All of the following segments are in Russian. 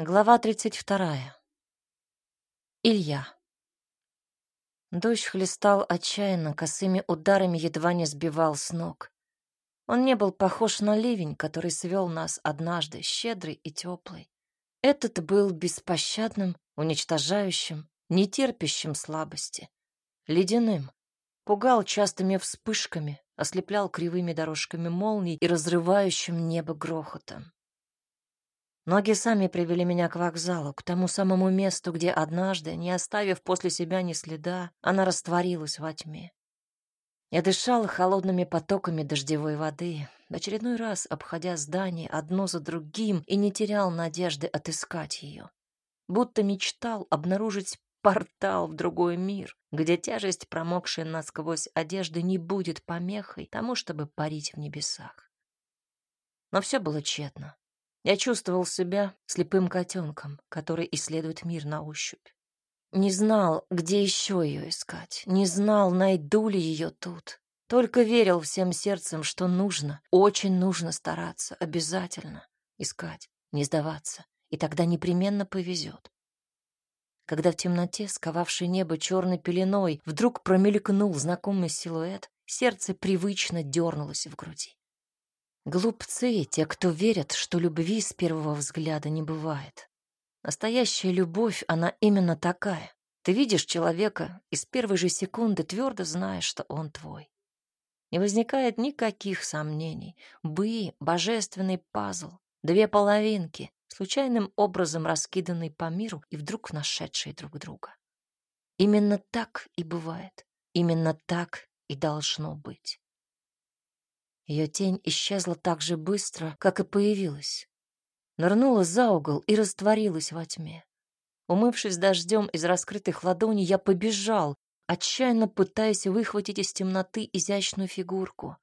Глава 32. Илья. Дождь хлестал отчаянно, косыми ударами едва не сбивал с ног. Он не был похож на ливень, который свел нас однажды, щедрый и теплый. Этот был беспощадным, уничтожающим, нетерпящим слабости, ледяным, пугал частыми вспышками, ослеплял кривыми дорожками молний и разрывающим небо грохотом. Ноги сами привели меня к вокзалу, к тому самому месту, где однажды, не оставив после себя ни следа, она растворилась во тьме. Я дышала холодными потоками дождевой воды, в очередной раз обходя здание одно за другим и не терял надежды отыскать ее. Будто мечтал обнаружить портал в другой мир, где тяжесть, промокшей насквозь одежды, не будет помехой тому, чтобы парить в небесах. Но все было тщетно. Я чувствовал себя слепым котенком, который исследует мир на ощупь. Не знал, где еще ее искать, не знал, найду ли ее тут. Только верил всем сердцем, что нужно, очень нужно стараться, обязательно искать, не сдаваться, и тогда непременно повезет. Когда в темноте, сковавшей небо черной пеленой, вдруг промелькнул знакомый силуэт, сердце привычно дернулось в груди. Глупцы те, кто верят, что любви с первого взгляда не бывает. Настоящая любовь, она именно такая. Ты видишь человека и с первой же секунды твердо знаешь, что он твой. Не возникает никаких сомнений. Бы — божественный пазл, две половинки, случайным образом раскиданные по миру и вдруг нашедшие друг друга. Именно так и бывает. Именно так и должно быть. Ее тень исчезла так же быстро, как и появилась. Нырнула за угол и растворилась во тьме. Умывшись дождем из раскрытых ладоней, я побежал, отчаянно пытаясь выхватить из темноты изящную фигурку.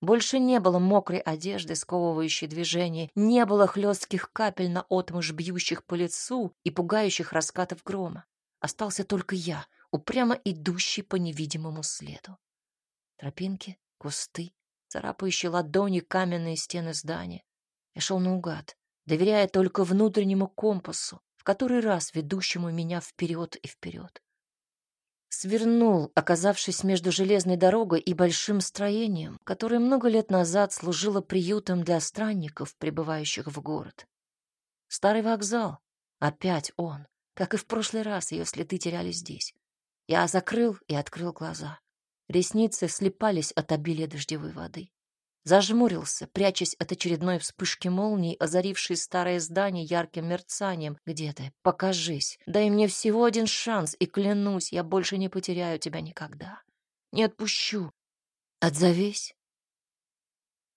Больше не было мокрой одежды, сковывающей движение, не было хлестких капель на отмышь, бьющих по лицу и пугающих раскатов грома. Остался только я, упрямо идущий по невидимому следу. Тропинки, кусты, царапающие ладони каменные стены здания. Я шел наугад, доверяя только внутреннему компасу, в который раз ведущему меня вперед и вперед. Свернул, оказавшись между железной дорогой и большим строением, которое много лет назад служило приютом для странников, прибывающих в город. Старый вокзал. Опять он. Как и в прошлый раз, ее следы терялись здесь. Я закрыл и открыл глаза. Ресницы слепались от обилия дождевой воды. Зажмурился, прячась от очередной вспышки молнии, озарившей старое здание ярким мерцанием. «Где ты? Покажись! Дай мне всего один шанс, и клянусь, я больше не потеряю тебя никогда. Не отпущу. Отзовись!»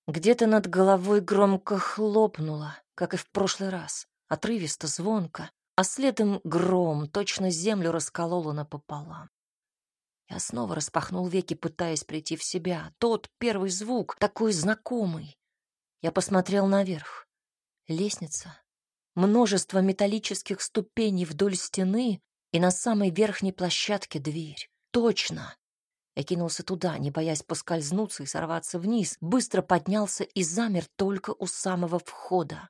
Где-то над головой громко хлопнуло, как и в прошлый раз, отрывисто, звонко, а следом гром, точно землю раскололо напополам. Я снова распахнул веки, пытаясь прийти в себя. Тот первый звук, такой знакомый. Я посмотрел наверх. Лестница. Множество металлических ступеней вдоль стены и на самой верхней площадке дверь. Точно. Я кинулся туда, не боясь поскользнуться и сорваться вниз, быстро поднялся и замер только у самого входа.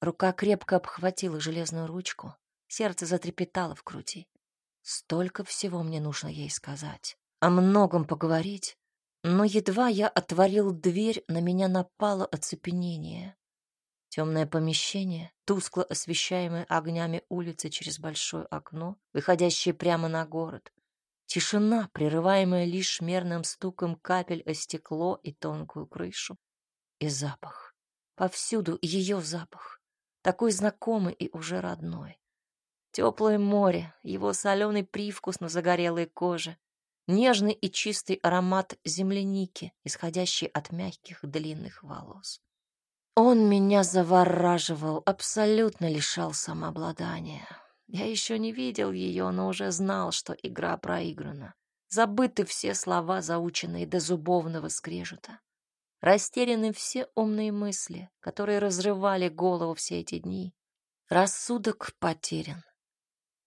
Рука крепко обхватила железную ручку, сердце затрепетало в груди. Столько всего мне нужно ей сказать, о многом поговорить, но едва я отворил дверь, на меня напало оцепенение. Темное помещение, тускло освещаемое огнями улицы через большое окно, выходящее прямо на город. Тишина, прерываемая лишь мерным стуком капель о стекло и тонкую крышу. И запах. Повсюду ее запах. Такой знакомый и уже родной. Теплое море, его соленый привкус на загорелой коже, нежный и чистый аромат земляники, исходящий от мягких длинных волос. Он меня завораживал, абсолютно лишал самообладания. Я еще не видел ее, но уже знал, что игра проиграна. Забыты все слова, заученные до зубовного скрежета. Растеряны все умные мысли, которые разрывали голову все эти дни. Рассудок потерян.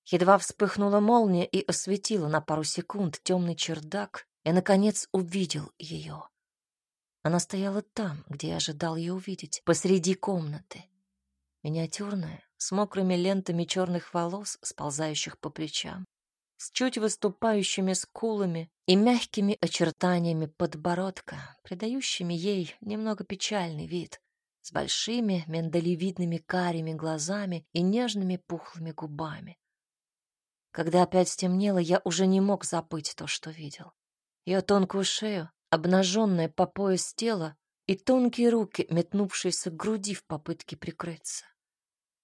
Едва вспыхнула молния и осветила на пару секунд темный чердак, и, наконец, увидел ее. Она стояла там, где я ожидал ее увидеть, посреди комнаты. Миниатюрная, с мокрыми лентами черных волос, сползающих по плечам, с чуть выступающими скулами и мягкими очертаниями подбородка, придающими ей немного печальный вид, с большими миндалевидными карими глазами и нежными пухлыми губами. Когда опять стемнело, я уже не мог забыть то, что видел. Ее тонкую шею, обнаженное по пояс тело и тонкие руки, метнувшиеся к груди в попытке прикрыться.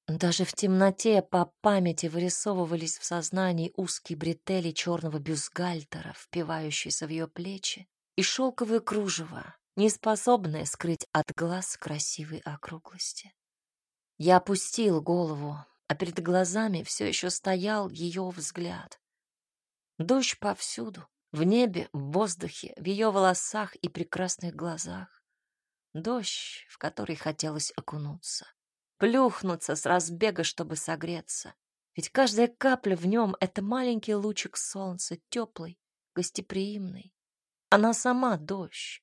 Даже в темноте по памяти вырисовывались в сознании узкие бретели черного бюстгальтера, впивающиеся в ее плечи, и шелковое кружево, не способное скрыть от глаз красивой округлости. Я опустил голову, а перед глазами все еще стоял ее взгляд. Дождь повсюду, в небе, в воздухе, в ее волосах и прекрасных глазах. Дождь, в который хотелось окунуться. Плюхнуться с разбега, чтобы согреться. Ведь каждая капля в нем — это маленький лучик солнца, теплый, гостеприимный. Она сама дождь,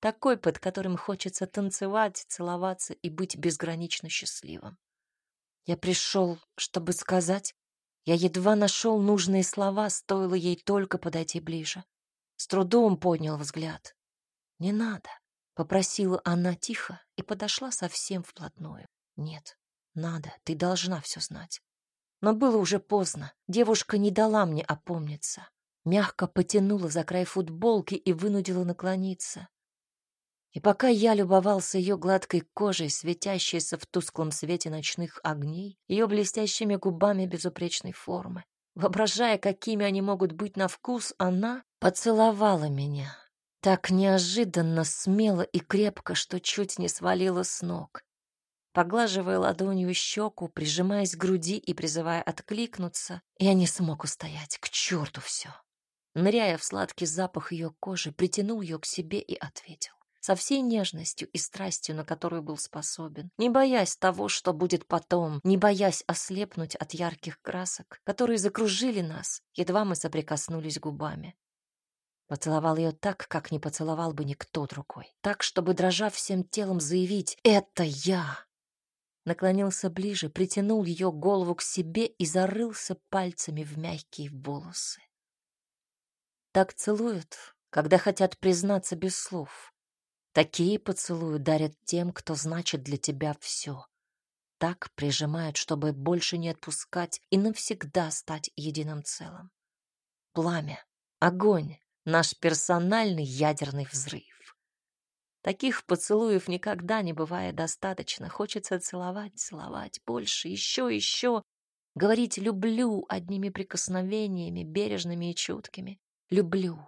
такой, под которым хочется танцевать, целоваться и быть безгранично счастливым. Я пришел, чтобы сказать, я едва нашел нужные слова, стоило ей только подойти ближе. С трудом поднял взгляд. «Не надо», — попросила она тихо и подошла совсем вплотную. «Нет, надо, ты должна все знать». Но было уже поздно. Девушка не дала мне опомниться. Мягко потянула за край футболки и вынудила наклониться. И пока я любовался ее гладкой кожей, светящейся в тусклом свете ночных огней, ее блестящими губами безупречной формы, воображая, какими они могут быть на вкус, она поцеловала меня. Так неожиданно, смело и крепко, что чуть не свалила с ног. Поглаживая ладонью щеку, прижимаясь к груди и призывая откликнуться, я не смог устоять. К черту все. Ныряя в сладкий запах ее кожи, притянул ее к себе и ответил со всей нежностью и страстью, на которую был способен, не боясь того, что будет потом, не боясь ослепнуть от ярких красок, которые закружили нас, едва мы соприкоснулись губами. Поцеловал ее так, как не поцеловал бы никто другой, так, чтобы, дрожа всем телом, заявить «Это я!» Наклонился ближе, притянул ее голову к себе и зарылся пальцами в мягкие волосы. Так целуют, когда хотят признаться без слов, Такие поцелуи дарят тем, кто значит для тебя все. Так прижимают, чтобы больше не отпускать и навсегда стать единым целым. Пламя, огонь, наш персональный ядерный взрыв. Таких поцелуев никогда не бывает достаточно. Хочется целовать, целовать больше, еще, еще. Говорить «люблю» одними прикосновениями, бережными и чуткими. «Люблю,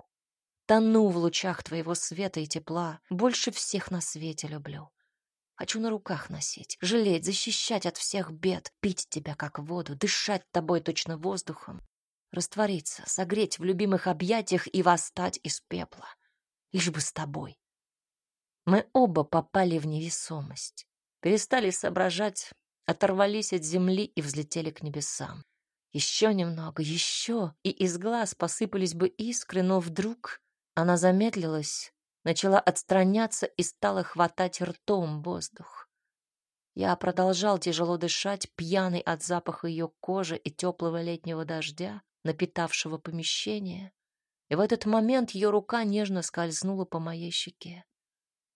Тону в лучах твоего света и тепла. Больше всех на свете люблю. Хочу на руках носить, жалеть, защищать от всех бед, пить тебя как воду, дышать тобой точно воздухом, раствориться, согреть в любимых объятиях и восстать из пепла. Лишь бы с тобой. Мы оба попали в невесомость, перестали соображать, оторвались от земли и взлетели к небесам. Еще немного, еще, и из глаз посыпались бы искры, но вдруг она замедлилась, начала отстраняться и стала хватать ртом воздух. Я продолжал тяжело дышать, пьяный от запаха ее кожи и теплого летнего дождя, напитавшего помещение. И в этот момент ее рука нежно скользнула по моей щеке.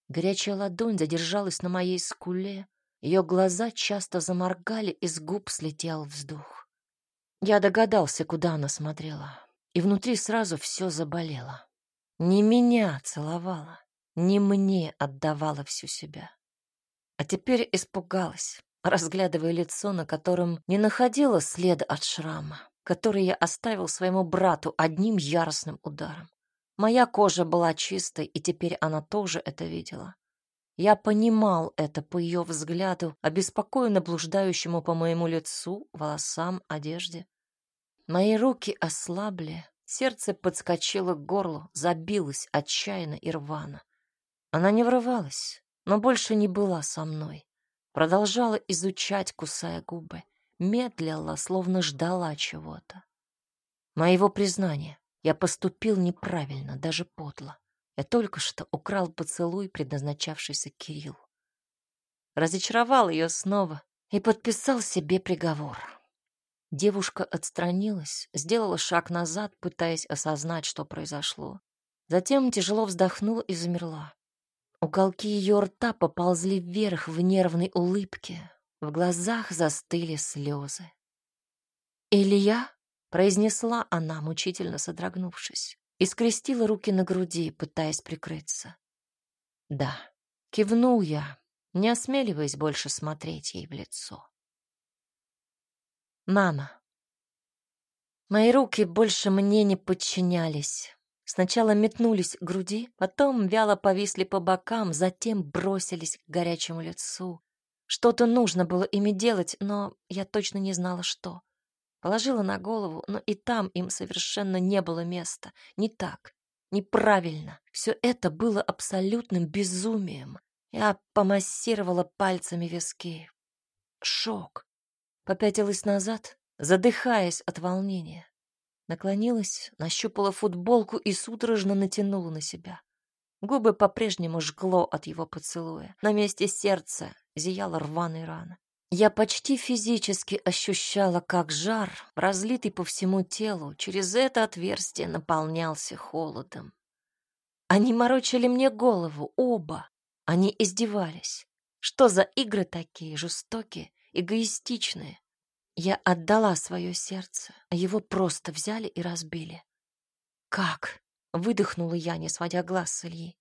Горячая ладонь задержалась на моей скуле, ее глаза часто заморгали, и с губ слетел вздох. Я догадался, куда она смотрела, и внутри сразу все заболело. Не меня целовала, не мне отдавала всю себя. А теперь испугалась, разглядывая лицо, на котором не находила следа от шрама, который я оставил своему брату одним яростным ударом. Моя кожа была чистой, и теперь она тоже это видела. Я понимал это по ее взгляду, обеспокоенно блуждающему по моему лицу, волосам, одежде. Мои руки ослабли, Сердце подскочило к горлу, забилось отчаянно и рвано. Она не врывалась, но больше не была со мной. Продолжала изучать, кусая губы. Медлила, словно ждала чего-то. Моего признания. Я поступил неправильно, даже подло. Я только что украл поцелуй, предназначавшийся Кириллу. Разочаровал ее снова, и подписал себе приговор. Девушка отстранилась, сделала шаг назад, пытаясь осознать, что произошло. Затем тяжело вздохнула и замерла. Уголки ее рта поползли вверх в нервной улыбке, в глазах застыли слезы. «Илья?» — произнесла она, мучительно содрогнувшись, и скрестила руки на груди, пытаясь прикрыться. «Да», — кивнул я, не осмеливаясь больше смотреть ей в лицо. «Мама». Мои руки больше мне не подчинялись. Сначала метнулись к груди, потом вяло повисли по бокам, затем бросились к горячему лицу. Что-то нужно было ими делать, но я точно не знала, что. Положила на голову, но и там им совершенно не было места. Не так, неправильно. Все это было абсолютным безумием. Я помассировала пальцами виски. Шок. Попятилась назад, задыхаясь от волнения. Наклонилась, нащупала футболку и судорожно натянула на себя. Губы по-прежнему жгло от его поцелуя. На месте сердца зияла рваная рана. Я почти физически ощущала, как жар, разлитый по всему телу, через это отверстие наполнялся холодом. Они морочили мне голову, оба. Они издевались. Что за игры такие жестокие, эгоистичные? Я отдала свое сердце, а его просто взяли и разбили. «Как?» — выдохнула я, не сводя глаз с Ильи.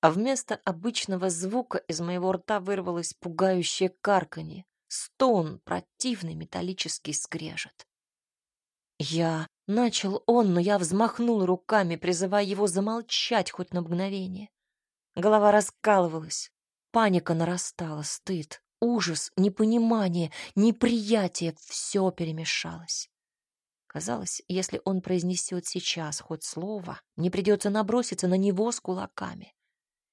А вместо обычного звука из моего рта вырвалось пугающее карканье, стон, противный металлический скрежет. Я... Начал он, но я взмахнул руками, призывая его замолчать хоть на мгновение. Голова раскалывалась, паника нарастала, стыд, Ужас, непонимание, неприятие — все перемешалось. Казалось, если он произнесет сейчас хоть слово, не придется наброситься на него с кулаками.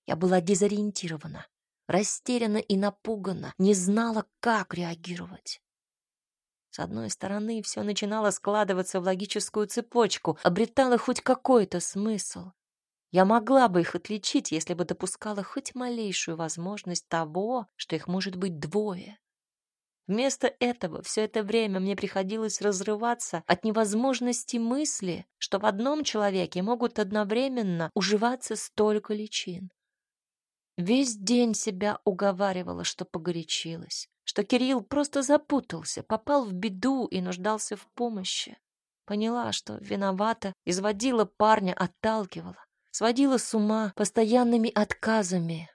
Я была дезориентирована, растеряна и напугана, не знала, как реагировать. С одной стороны, все начинало складываться в логическую цепочку, обретало хоть какой-то смысл. Я могла бы их отличить, если бы допускала хоть малейшую возможность того, что их может быть двое. Вместо этого все это время мне приходилось разрываться от невозможности мысли, что в одном человеке могут одновременно уживаться столько личин. Весь день себя уговаривала, что погорячилась, что Кирилл просто запутался, попал в беду и нуждался в помощи. Поняла, что виновата, изводила парня, отталкивала сводила с ума постоянными отказами.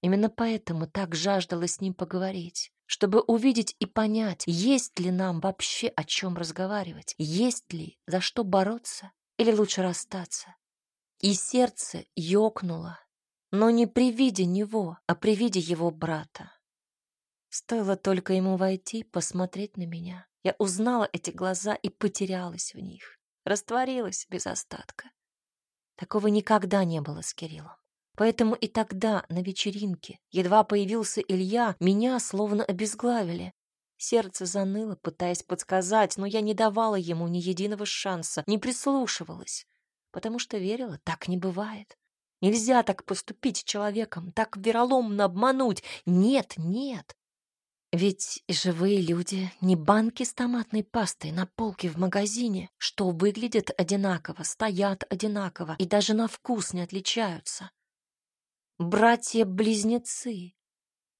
Именно поэтому так жаждала с ним поговорить, чтобы увидеть и понять, есть ли нам вообще о чем разговаривать, есть ли за что бороться или лучше расстаться. И сердце ёкнуло, но не при виде него, а при виде его брата. Стоило только ему войти, посмотреть на меня. Я узнала эти глаза и потерялась в них, растворилась без остатка. Такого никогда не было с Кириллом. Поэтому и тогда, на вечеринке, едва появился Илья, меня словно обезглавили. Сердце заныло, пытаясь подсказать, но я не давала ему ни единого шанса, не прислушивалась, потому что верила, так не бывает. Нельзя так поступить с человеком, так вероломно обмануть. Нет, нет. Ведь живые люди не банки с томатной пастой на полке в магазине, что выглядят одинаково, стоят одинаково и даже на вкус не отличаются. Братья-близнецы.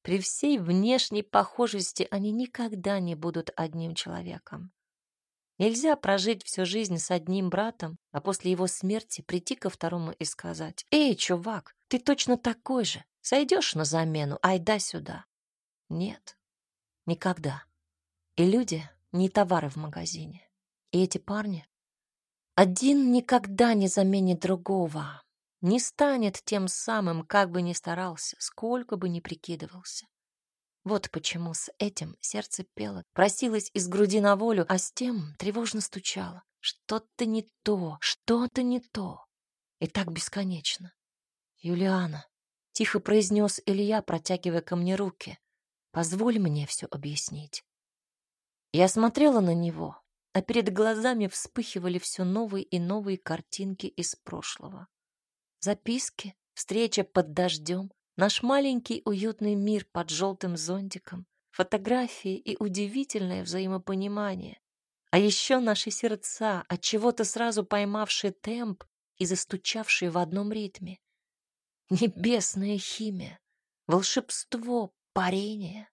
При всей внешней похожести они никогда не будут одним человеком. Нельзя прожить всю жизнь с одним братом, а после его смерти прийти ко второму и сказать, «Эй, чувак, ты точно такой же, сойдешь на замену, айда сюда». Нет. Никогда. И люди не товары в магазине. И эти парни... Один никогда не заменит другого, не станет тем самым, как бы ни старался, сколько бы ни прикидывался. Вот почему с этим сердце пело, просилось из груди на волю, а с тем тревожно стучало. Что-то не то, что-то не то. И так бесконечно. «Юлиана», — тихо произнес Илья, протягивая ко мне руки. Позволь мне все объяснить. Я смотрела на него, а перед глазами вспыхивали все новые и новые картинки из прошлого. Записки, встреча под дождем, наш маленький уютный мир под желтым зонтиком, фотографии и удивительное взаимопонимание. А еще наши сердца, от чего-то сразу поймавшие темп и застучавшие в одном ритме. Небесная химия, волшебство, парение.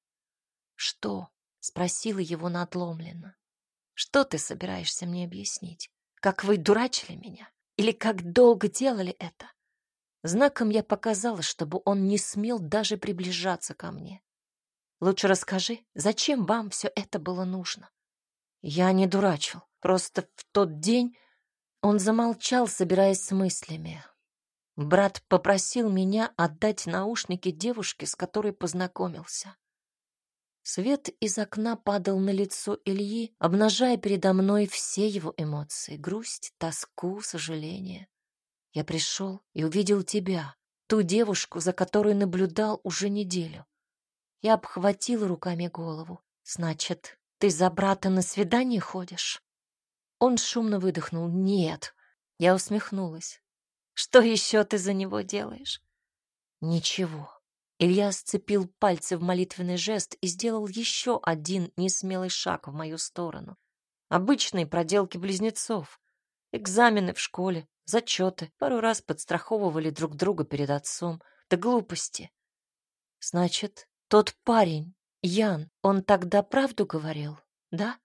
Что? спросила его надломленно. Что ты собираешься мне объяснить? Как вы дурачили меня? Или как долго делали это? Знаком я показала, чтобы он не смел даже приближаться ко мне. Лучше расскажи, зачем вам все это было нужно? Я не дурачил. Просто в тот день он замолчал, собираясь с мыслями. Брат попросил меня отдать наушники девушке, с которой познакомился. Свет из окна падал на лицо Ильи, обнажая передо мной все его эмоции — грусть, тоску, сожаление. Я пришел и увидел тебя, ту девушку, за которой наблюдал уже неделю. Я обхватил руками голову. Значит, ты за брата на свидание ходишь? Он шумно выдохнул. Нет. Я усмехнулась. Что еще ты за него делаешь? Ничего. Илья сцепил пальцы в молитвенный жест и сделал еще один несмелый шаг в мою сторону. Обычные проделки близнецов. Экзамены в школе, зачеты, пару раз подстраховывали друг друга перед отцом. Да глупости. Значит, тот парень, Ян, он тогда правду говорил, да?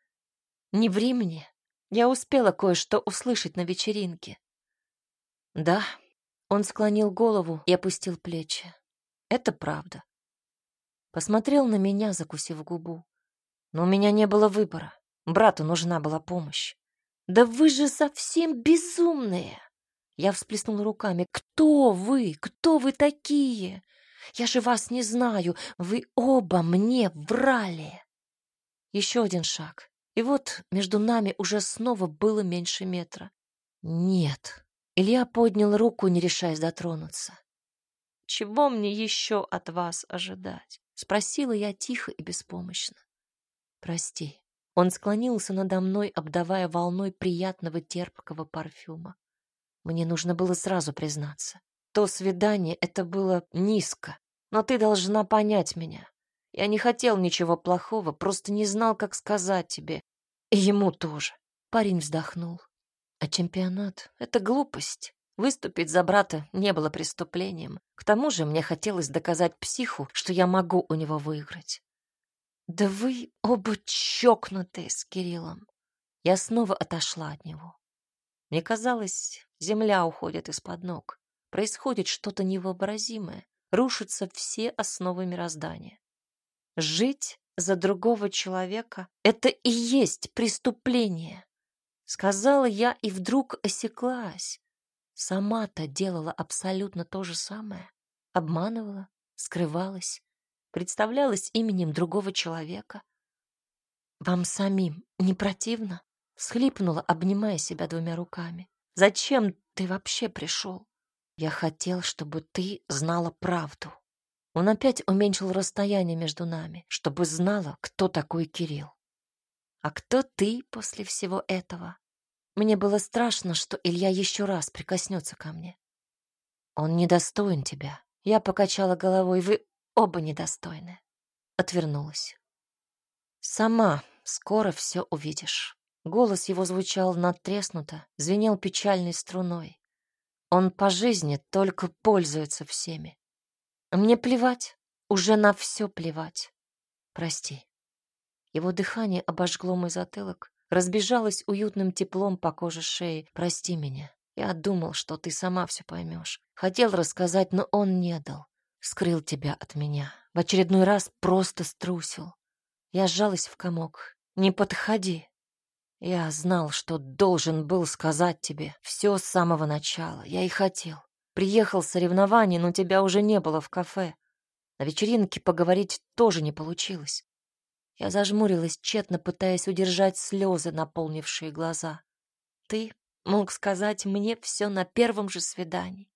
Не ври мне. Я успела кое-что услышать на вечеринке. Да, он склонил голову и опустил плечи. Это правда. Посмотрел на меня, закусив губу. Но у меня не было выбора. Брату нужна была помощь. Да вы же совсем безумные! Я всплеснула руками. Кто вы? Кто вы такие? Я же вас не знаю. Вы оба мне врали. Еще один шаг. И вот между нами уже снова было меньше метра. Нет. Илья поднял руку, не решаясь дотронуться. Чего мне еще от вас ожидать? Спросила я тихо и беспомощно. Прости. Он склонился надо мной, обдавая волной приятного терпкого парфюма. Мне нужно было сразу признаться. То свидание это было низко, но ты должна понять меня. Я не хотел ничего плохого, просто не знал, как сказать тебе. И ему тоже. Парень вздохнул. А чемпионат — это глупость. Выступить за брата не было преступлением. К тому же мне хотелось доказать психу, что я могу у него выиграть. Да вы оба чокнутые с Кириллом. Я снова отошла от него. Мне казалось, земля уходит из-под ног. Происходит что-то невообразимое. Рушатся все основы мироздания. Жить за другого человека — это и есть преступление. Сказала я и вдруг осеклась. Сама-то делала абсолютно то же самое. Обманывала, скрывалась, представлялась именем другого человека. «Вам самим не противно?» — схлипнула, обнимая себя двумя руками. «Зачем ты вообще пришел? Я хотел, чтобы ты знала правду». Он опять уменьшил расстояние между нами, чтобы знала, кто такой Кирилл. «А кто ты после всего этого?» Мне было страшно, что Илья еще раз прикоснется ко мне. Он недостоин тебя. Я покачала головой. Вы оба недостойны. Отвернулась. Сама скоро все увидишь. Голос его звучал надтреснуто, звенел печальной струной. Он по жизни только пользуется всеми. Мне плевать, уже на все плевать. Прости. Его дыхание обожгло мой затылок, разбежалась уютным теплом по коже шеи. «Прости меня. Я думал, что ты сама все поймешь. Хотел рассказать, но он не дал. Скрыл тебя от меня. В очередной раз просто струсил. Я сжалась в комок. Не подходи. Я знал, что должен был сказать тебе все с самого начала. Я и хотел. Приехал с соревнований, но тебя уже не было в кафе. На вечеринке поговорить тоже не получилось. Я зажмурилась, тщетно пытаясь удержать слезы, наполнившие глаза. Ты мог сказать мне все на первом же свидании.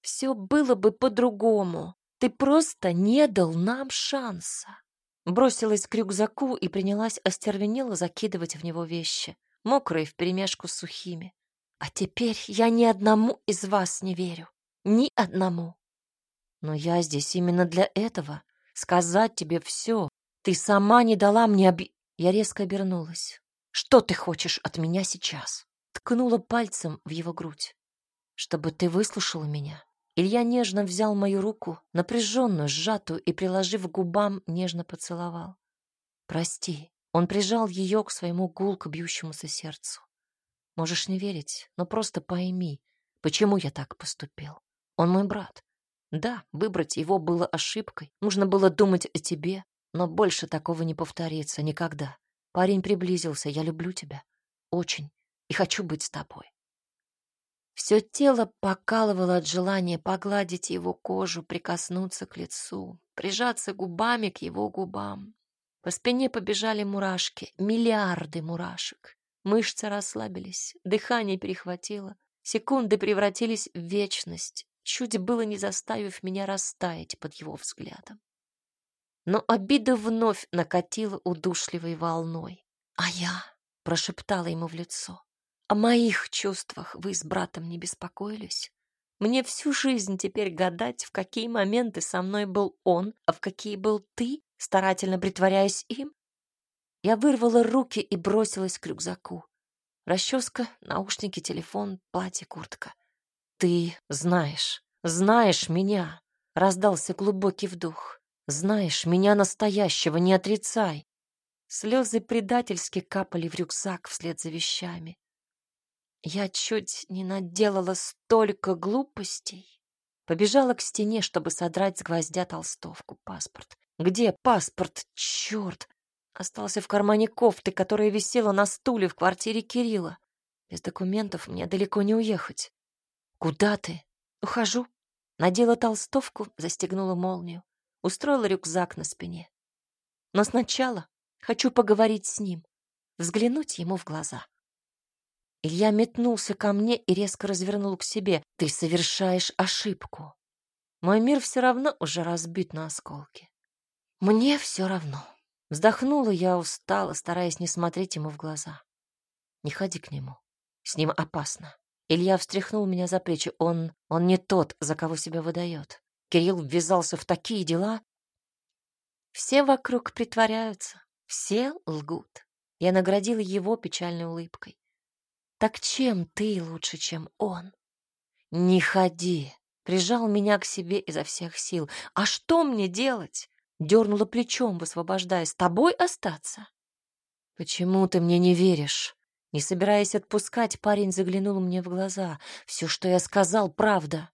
Все было бы по-другому. Ты просто не дал нам шанса. Бросилась к рюкзаку и принялась остервенело закидывать в него вещи, мокрые вперемешку с сухими. А теперь я ни одному из вас не верю. Ни одному. Но я здесь именно для этого. Сказать тебе все, Ты сама не дала мне оби...» Я резко обернулась. «Что ты хочешь от меня сейчас?» Ткнула пальцем в его грудь. «Чтобы ты выслушала меня». Илья нежно взял мою руку, напряженную, сжатую, и, приложив к губам, нежно поцеловал. «Прости». Он прижал ее к своему гулко бьющемуся сердцу. «Можешь не верить, но просто пойми, почему я так поступил. Он мой брат. Да, выбрать его было ошибкой. Нужно было думать о тебе, но больше такого не повторится никогда. Парень приблизился. Я люблю тебя. Очень. И хочу быть с тобой. Все тело покалывало от желания погладить его кожу, прикоснуться к лицу, прижаться губами к его губам. По спине побежали мурашки, миллиарды мурашек. Мышцы расслабились, дыхание перехватило. Секунды превратились в вечность, чуть было не заставив меня растаять под его взглядом. Но обида вновь накатила удушливой волной. «А я?» — прошептала ему в лицо. «О моих чувствах вы с братом не беспокоились? Мне всю жизнь теперь гадать, в какие моменты со мной был он, а в какие был ты, старательно притворяясь им. Я вырвала руки и бросилась к рюкзаку. Расческа, наушники, телефон, платье, куртка. «Ты знаешь, знаешь меня!» — раздался глубокий вдох. «Знаешь меня настоящего, не отрицай!» Слезы предательски капали в рюкзак вслед за вещами. Я чуть не наделала столько глупостей. Побежала к стене, чтобы содрать с гвоздя толстовку, паспорт. Где паспорт? Черт! Остался в кармане кофты, которая висела на стуле в квартире Кирилла. Без документов мне далеко не уехать. Куда ты? Ухожу. Надела толстовку, застегнула молнию, устроила рюкзак на спине. Но сначала хочу поговорить с ним, взглянуть ему в глаза. Илья метнулся ко мне и резко развернул к себе. Ты совершаешь ошибку. Мой мир все равно уже разбит на осколки. Мне все равно. Вздохнула я устало, стараясь не смотреть ему в глаза. Не ходи к нему. С ним опасно. Илья встряхнул меня за плечи. Он, он не тот, за кого себя выдает. Кирилл ввязался в такие дела. Все вокруг притворяются, все лгут. Я наградила его печальной улыбкой. Так чем ты лучше, чем он? Не ходи. Прижал меня к себе изо всех сил. А что мне делать? Дернула плечом, высвобождая. С тобой остаться? Почему ты мне не веришь? Не собираясь отпускать, парень заглянул мне в глаза. Все, что я сказал, правда.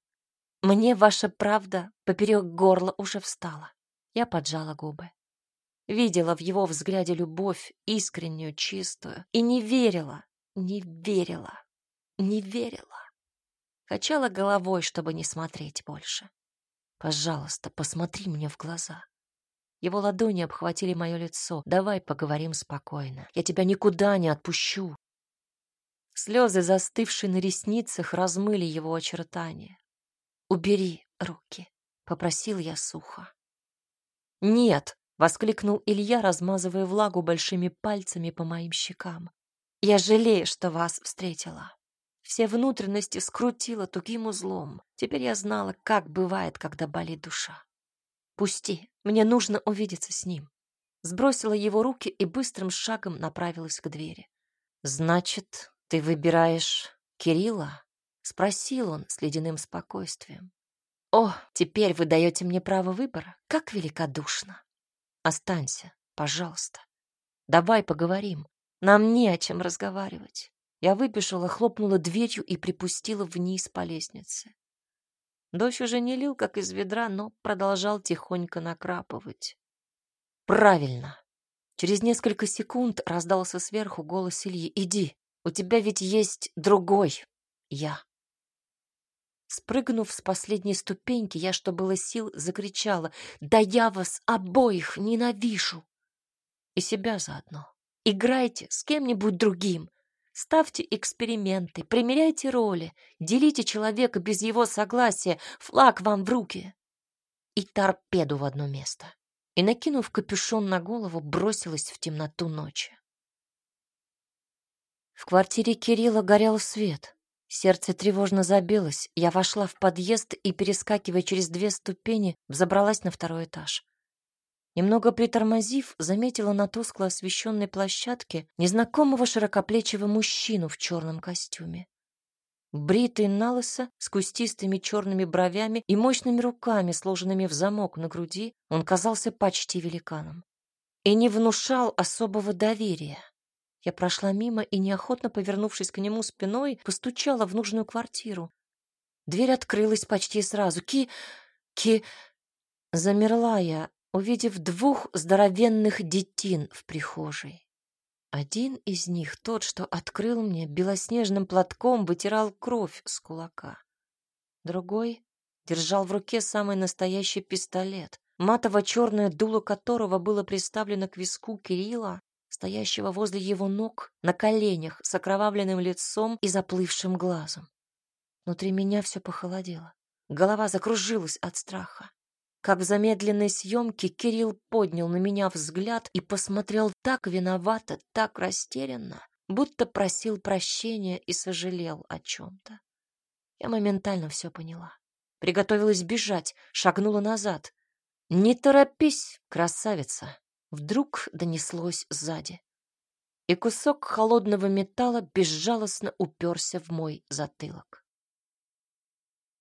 Мне ваша правда поперек горла уже встала. Я поджала губы. Видела в его взгляде любовь, искреннюю, чистую, и не верила, не верила, не верила. Качала головой, чтобы не смотреть больше. Пожалуйста, посмотри мне в глаза. Его ладони обхватили мое лицо. Давай поговорим спокойно. Я тебя никуда не отпущу. Слезы, застывшие на ресницах, размыли его очертания. «Убери руки», — попросил я сухо. «Нет!» — воскликнул Илья, размазывая влагу большими пальцами по моим щекам. «Я жалею, что вас встретила. Все внутренности скрутила тугим узлом. Теперь я знала, как бывает, когда болит душа. Пусти, мне нужно увидеться с ним. Сбросила его руки и быстрым шагом направилась к двери. Значит, ты выбираешь Кирилла? Спросил он с ледяным спокойствием. О, теперь вы даете мне право выбора? Как великодушно. Останься, пожалуйста. Давай поговорим. Нам не о чем разговаривать. Я выбежала, хлопнула дверью и припустила вниз по лестнице. Дождь уже не лил, как из ведра, но продолжал тихонько накрапывать. Правильно. Через несколько секунд раздался сверху голос Ильи. «Иди, у тебя ведь есть другой я». Спрыгнув с последней ступеньки, я, что было сил, закричала «Да я вас обоих ненавижу!» И себя заодно. Играйте с кем-нибудь другим, Ставьте эксперименты, примеряйте роли, делите человека без его согласия, флаг вам в руки. И торпеду в одно место. И, накинув капюшон на голову, бросилась в темноту ночи. В квартире Кирилла горел свет. Сердце тревожно забилось. Я вошла в подъезд и, перескакивая через две ступени, взобралась на второй этаж. Немного притормозив, заметила на тускло освещенной площадке незнакомого широкоплечего мужчину в черном костюме. Бритый налысо, с кустистыми черными бровями и мощными руками, сложенными в замок на груди, он казался почти великаном. И не внушал особого доверия. Я прошла мимо и, неохотно повернувшись к нему спиной, постучала в нужную квартиру. Дверь открылась почти сразу. «Ки... ки...» Замерла я, увидев двух здоровенных детин в прихожей. Один из них, тот, что открыл мне, белоснежным платком вытирал кровь с кулака. Другой держал в руке самый настоящий пистолет, матово-черное дуло которого было приставлено к виску Кирилла, стоящего возле его ног, на коленях, с окровавленным лицом и заплывшим глазом. Внутри меня все похолодело. Голова закружилась от страха. Как в замедленной съемке Кирилл поднял на меня взгляд и посмотрел так виновато, так растерянно, будто просил прощения и сожалел о чем-то. Я моментально все поняла. Приготовилась бежать, шагнула назад. «Не торопись, красавица!» Вдруг донеслось сзади. И кусок холодного металла безжалостно уперся в мой затылок.